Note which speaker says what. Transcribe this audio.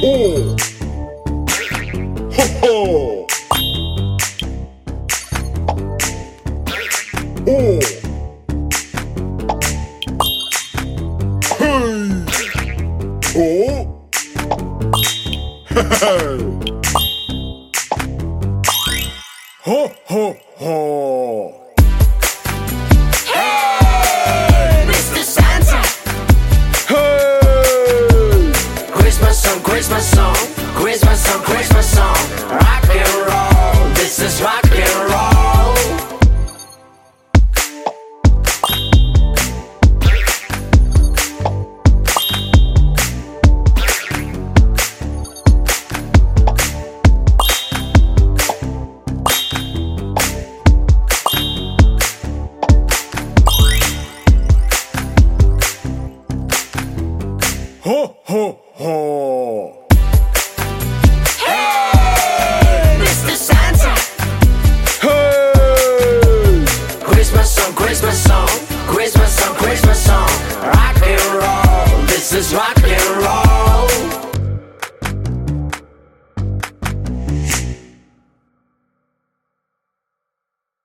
Speaker 1: ほうほほお
Speaker 2: うほ
Speaker 1: ほ
Speaker 2: ほ song, Christmas song, Christmas song, Christmas song. Rock and roll. This is rock and roll.
Speaker 1: Ho ho ho. expressão.